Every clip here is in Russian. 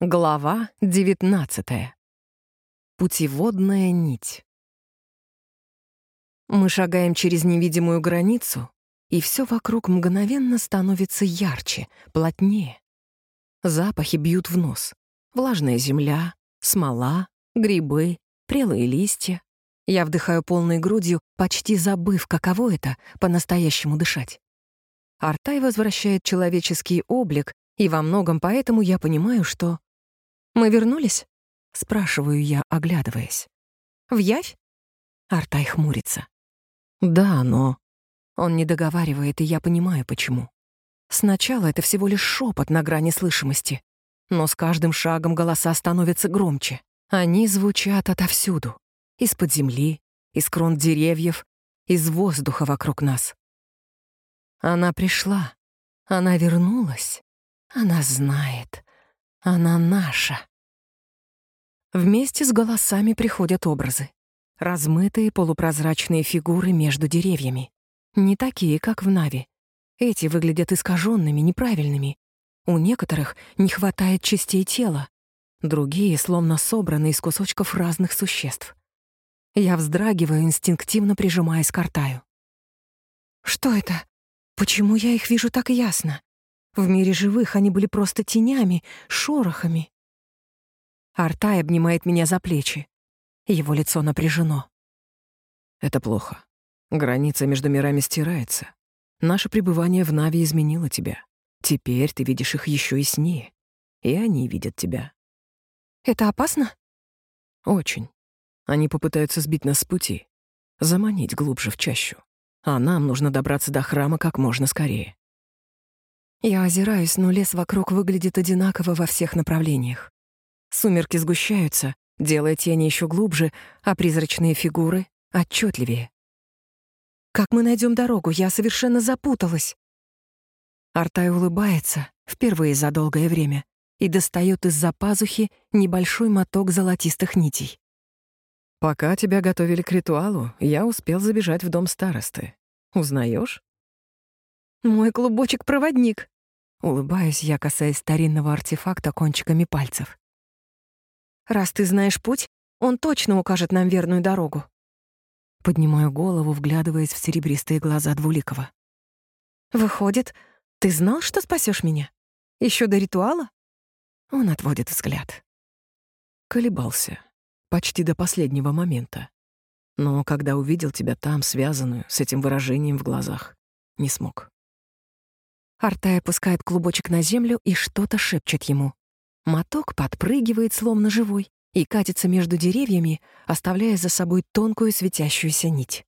Глава 19. Путеводная нить. Мы шагаем через невидимую границу, и все вокруг мгновенно становится ярче, плотнее. Запахи бьют в нос. Влажная земля, смола, грибы, прелые листья. Я вдыхаю полной грудью, почти забыв, каково это — по-настоящему дышать. Артай возвращает человеческий облик, и во многом поэтому я понимаю, что «Мы вернулись?» — спрашиваю я, оглядываясь. «В явь?» Артай хмурится. «Да, но...» Он не договаривает, и я понимаю, почему. Сначала это всего лишь шепот на грани слышимости, но с каждым шагом голоса становятся громче. Они звучат отовсюду. Из-под земли, из крон деревьев, из воздуха вокруг нас. Она пришла. Она вернулась. Она знает. Она наша. Вместе с голосами приходят образы. Размытые полупрозрачные фигуры между деревьями. Не такие, как в Нави. Эти выглядят искаженными, неправильными. У некоторых не хватает частей тела. Другие словно собраны из кусочков разных существ. Я вздрагиваю, инстинктивно прижимаясь к Артаю. «Что это? Почему я их вижу так ясно? В мире живых они были просто тенями, шорохами. Артай обнимает меня за плечи. Его лицо напряжено. Это плохо. Граница между мирами стирается. Наше пребывание в Нави изменило тебя. Теперь ты видишь их еще яснее. И они видят тебя. Это опасно? Очень. Они попытаются сбить нас с пути, заманить глубже в чащу. А нам нужно добраться до храма как можно скорее. Я озираюсь, но лес вокруг выглядит одинаково во всех направлениях. Сумерки сгущаются, делая тени еще глубже, а призрачные фигуры — отчетливее. «Как мы найдем дорогу? Я совершенно запуталась!» Артай улыбается, впервые за долгое время, и достает из-за пазухи небольшой моток золотистых нитей. «Пока тебя готовили к ритуалу, я успел забежать в дом старосты. Узнаешь? «Мой клубочек-проводник!» Улыбаюсь я, касаясь старинного артефакта кончиками пальцев. Раз ты знаешь путь, он точно укажет нам верную дорогу. Поднимаю голову, вглядываясь в серебристые глаза Двуликова. Выходит, ты знал, что спасешь меня? Еще до ритуала? Он отводит взгляд. Колебался. Почти до последнего момента. Но когда увидел тебя там, связанную, с этим выражением в глазах, не смог. Артай опускает клубочек на землю и что-то шепчет ему. Моток подпрыгивает, словно живой, и катится между деревьями, оставляя за собой тонкую светящуюся нить.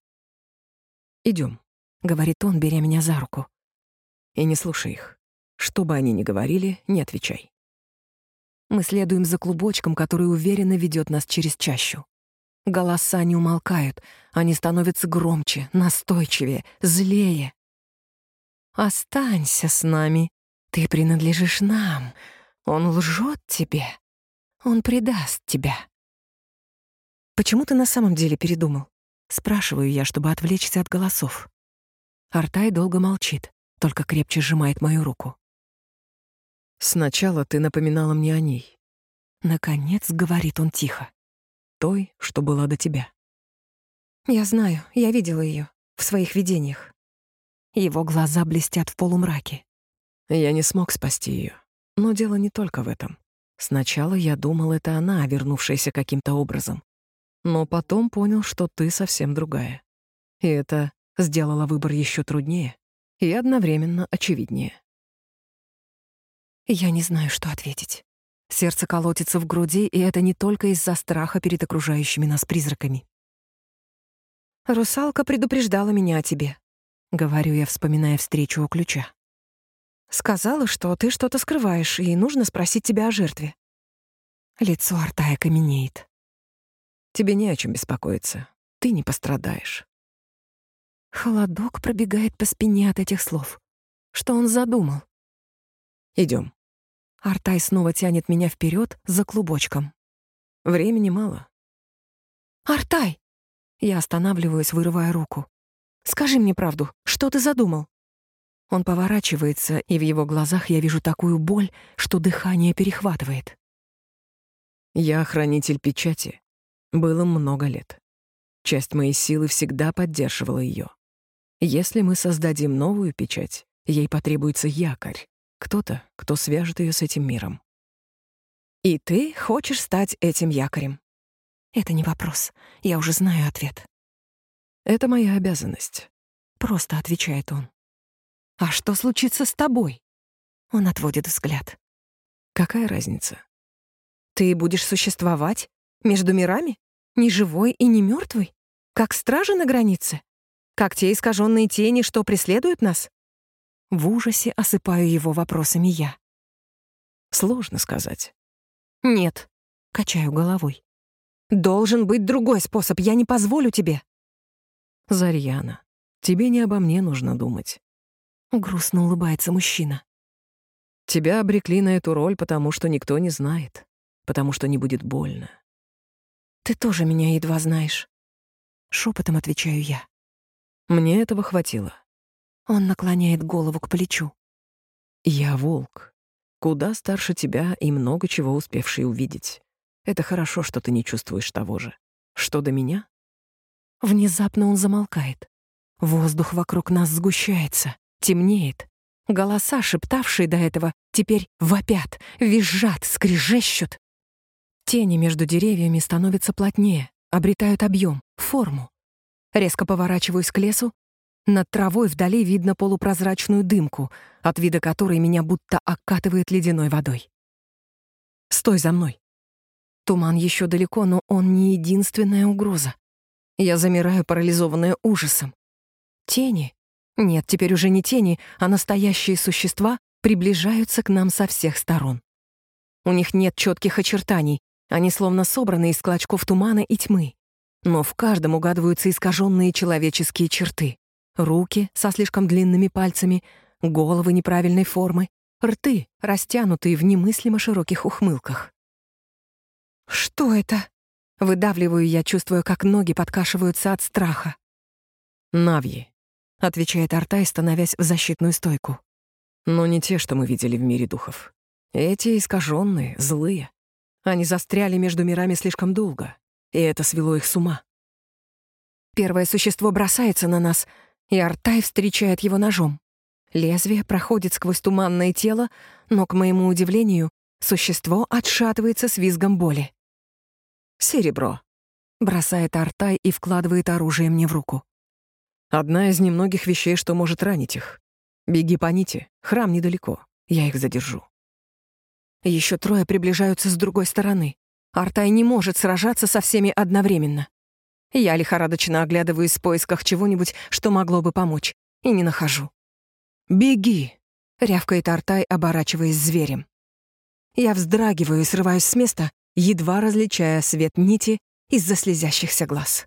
Идем, говорит он, беря меня за руку. «И не слушай их. Что бы они ни говорили, не отвечай». Мы следуем за клубочком, который уверенно ведет нас через чащу. Голоса не умолкают, они становятся громче, настойчивее, злее. «Останься с нами, ты принадлежишь нам», он лжет тебе. Он предаст тебя. Почему ты на самом деле передумал? Спрашиваю я, чтобы отвлечься от голосов. Артай долго молчит, только крепче сжимает мою руку. Сначала ты напоминала мне о ней. Наконец, говорит он тихо. Той, что была до тебя. Я знаю, я видела ее в своих видениях. Его глаза блестят в полумраке. Я не смог спасти ее. Но дело не только в этом. Сначала я думал, это она, вернувшаяся каким-то образом. Но потом понял, что ты совсем другая. И это сделало выбор еще труднее и одновременно очевиднее. Я не знаю, что ответить. Сердце колотится в груди, и это не только из-за страха перед окружающими нас призраками. «Русалка предупреждала меня о тебе», — говорю я, вспоминая встречу у ключа. Сказала, что ты что-то скрываешь, и нужно спросить тебя о жертве. Лицо Артая каменеет. Тебе не о чем беспокоиться. Ты не пострадаешь. Холодок пробегает по спине от этих слов. Что он задумал? Идем. Артай снова тянет меня вперед за клубочком. Времени мало. Артай! Я останавливаюсь, вырывая руку. Скажи мне правду, что ты задумал? Он поворачивается, и в его глазах я вижу такую боль, что дыхание перехватывает. Я хранитель печати. Было много лет. Часть моей силы всегда поддерживала ее. Если мы создадим новую печать, ей потребуется якорь, кто-то, кто свяжет ее с этим миром. И ты хочешь стать этим якорем? Это не вопрос. Я уже знаю ответ. Это моя обязанность. Просто отвечает он. А что случится с тобой? Он отводит взгляд. Какая разница? Ты будешь существовать между мирами? Ни живой и не мертвый? Как стражи на границе? Как те искаженные тени, что преследуют нас? В ужасе осыпаю его вопросами я. Сложно сказать. Нет, качаю головой. Должен быть другой способ, я не позволю тебе. Зарьяна, тебе не обо мне нужно думать. Грустно улыбается мужчина. Тебя обрекли на эту роль, потому что никто не знает, потому что не будет больно. Ты тоже меня едва знаешь. Шепотом отвечаю я. Мне этого хватило. Он наклоняет голову к плечу. Я волк. Куда старше тебя и много чего успевший увидеть. Это хорошо, что ты не чувствуешь того же. Что до меня? Внезапно он замолкает. Воздух вокруг нас сгущается, темнеет. Голоса, шептавшие до этого, теперь вопят, визжат, скрежещут. Тени между деревьями становятся плотнее, обретают объем, форму. Резко поворачиваюсь к лесу над травой вдали видно полупрозрачную дымку, от вида которой меня будто окатывает ледяной водой. «Стой за мной!» Туман еще далеко, но он не единственная угроза. Я замираю, парализованная ужасом. Тени? Нет, теперь уже не тени, а настоящие существа приближаются к нам со всех сторон. У них нет четких очертаний, они словно собраны из клочков тумана и тьмы. Но в каждом угадываются искаженные человеческие черты руки со слишком длинными пальцами, головы неправильной формы, рты, растянутые в немыслимо широких ухмылках. «Что это?» — выдавливаю я, чувствуя, как ноги подкашиваются от страха. «Навьи», — отвечает Артай, становясь в защитную стойку. «Но не те, что мы видели в мире духов. Эти искаженные, злые. Они застряли между мирами слишком долго, и это свело их с ума. Первое существо бросается на нас, и Артай встречает его ножом. Лезвие проходит сквозь туманное тело, но, к моему удивлению, существо отшатывается с визгом боли. «Серебро», — бросает Артай и вкладывает оружие мне в руку. «Одна из немногих вещей, что может ранить их. Беги по нити, храм недалеко, я их задержу». Еще трое приближаются с другой стороны. Артай не может сражаться со всеми одновременно. Я лихорадочно оглядываюсь в поисках чего-нибудь, что могло бы помочь, и не нахожу. «Беги!» — рявкает Артай, оборачиваясь зверем. Я вздрагиваю и срываюсь с места, едва различая свет нити из-за слезящихся глаз.